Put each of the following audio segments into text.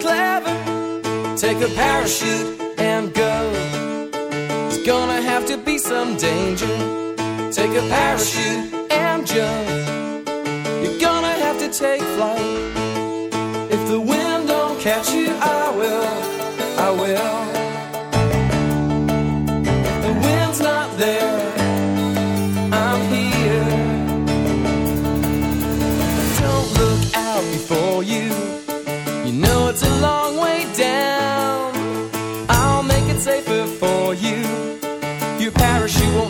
clever. Take a parachute and go. There's gonna have to be some danger. Take a parachute and jump. You're gonna have to take flight.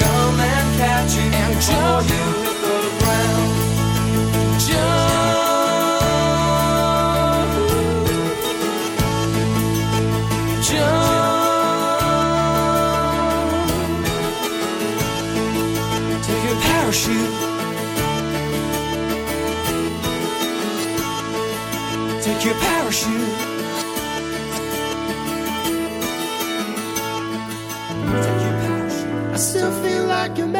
come and catch you. And jump, you the ground. Take your parachute. Take your parachute. Like a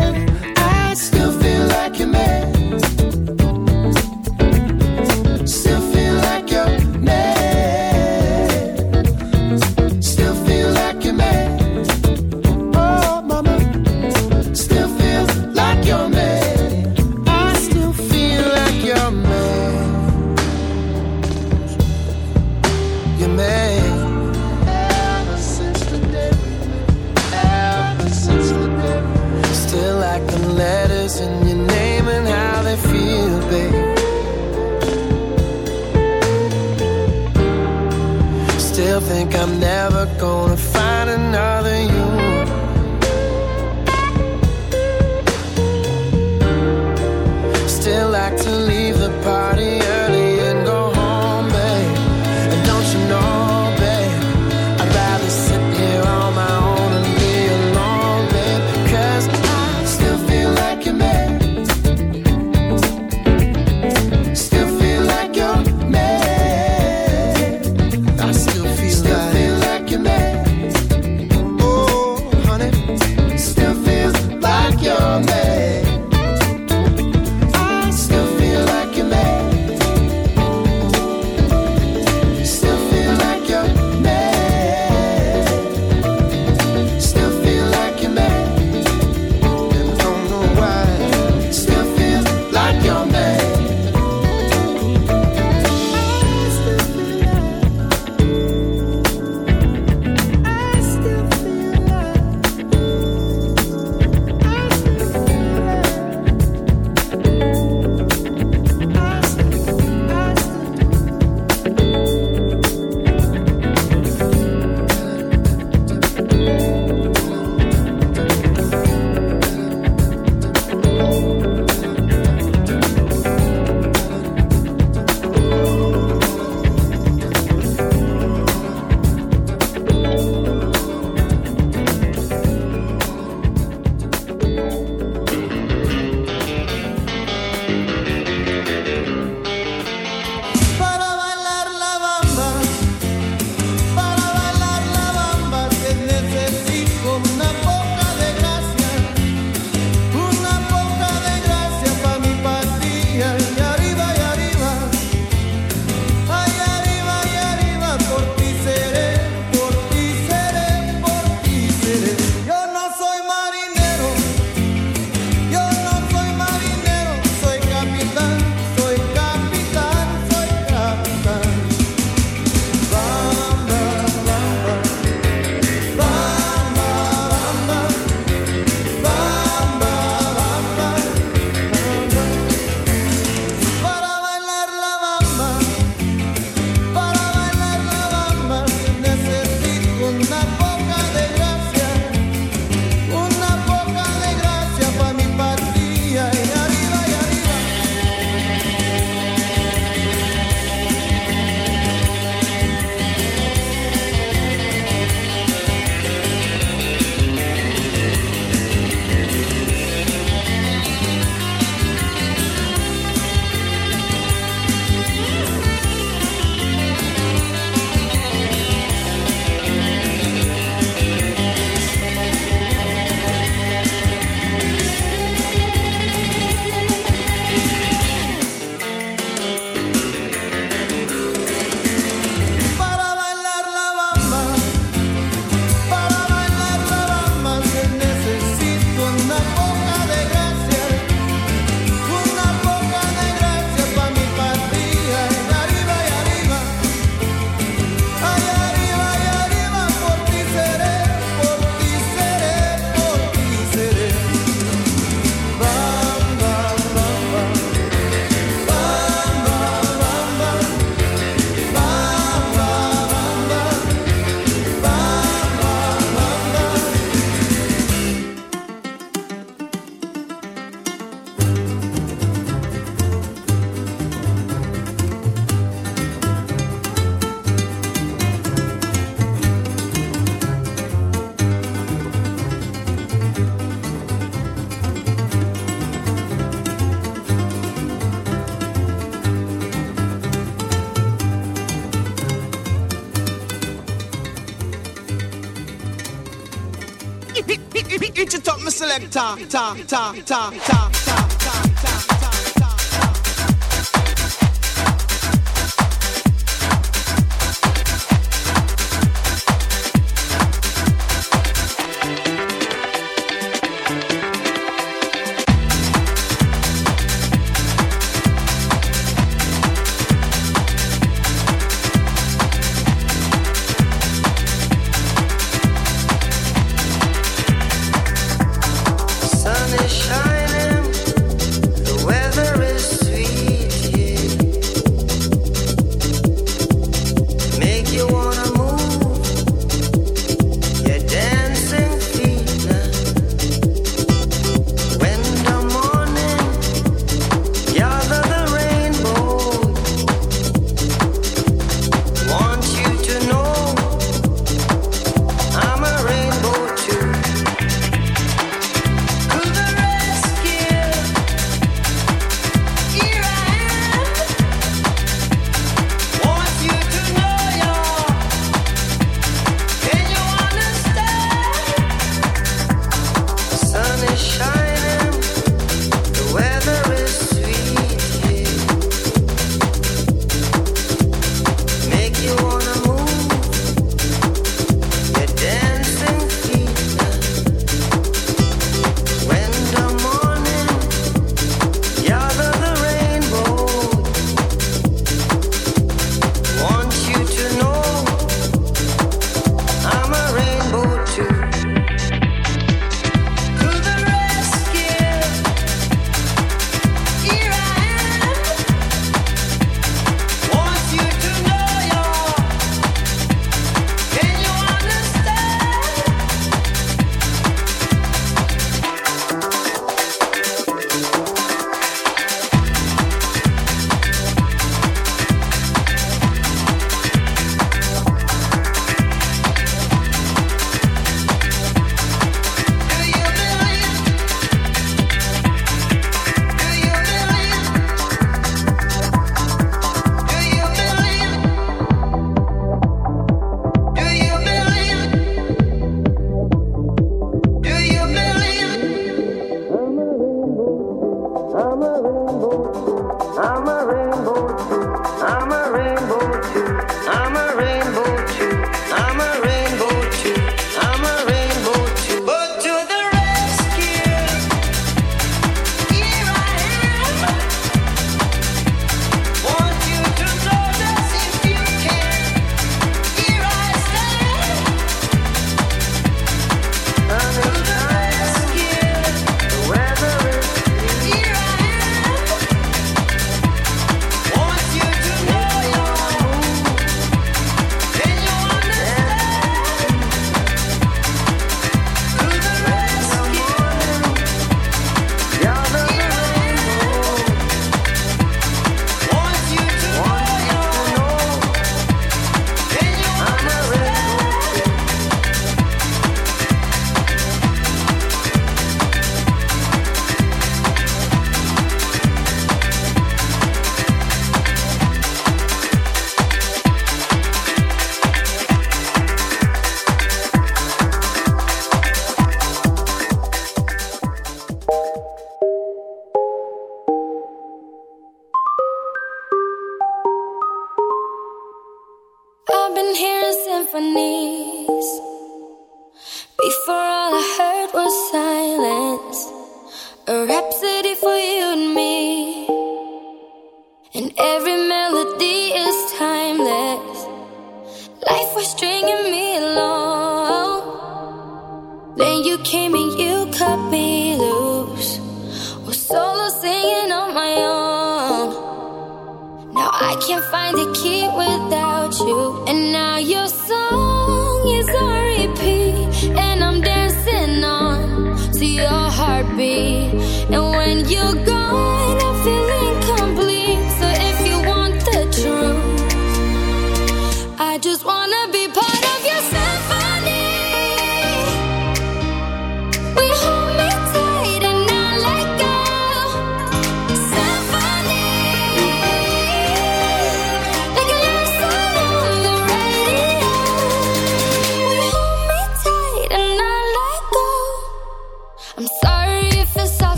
not gonna 炸炸炸炸炸。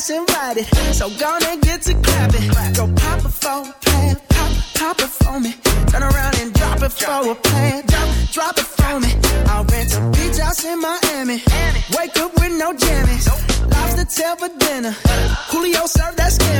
that's invited. So gonna get to clapping. Go pop it for a plan, pop, pop it for me. Turn around and drop it for a plan, drop, drop it for me. I'll rent a beach house in Miami. Wake up with no jammies. Lobster tail for dinner. Julio served that skin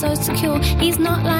so secure. He's not like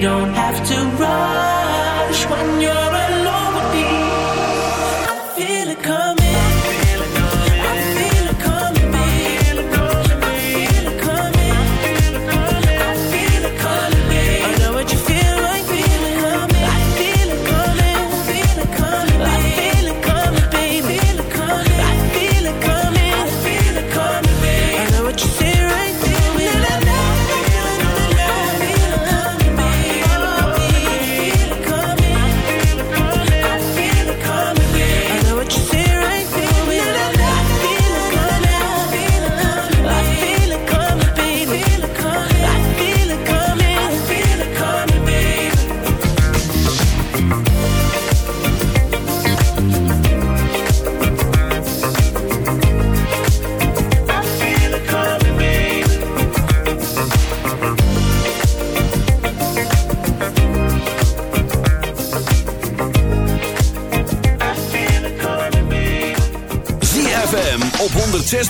don't